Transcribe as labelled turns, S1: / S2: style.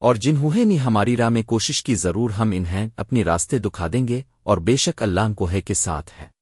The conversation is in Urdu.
S1: اور جنہوں نے ہماری راہ میں کوشش کی ضرور ہم انہیں اپنی راستے دکھا دیں گے اور بے شک اللہ کو ہے کے ساتھ ہے۔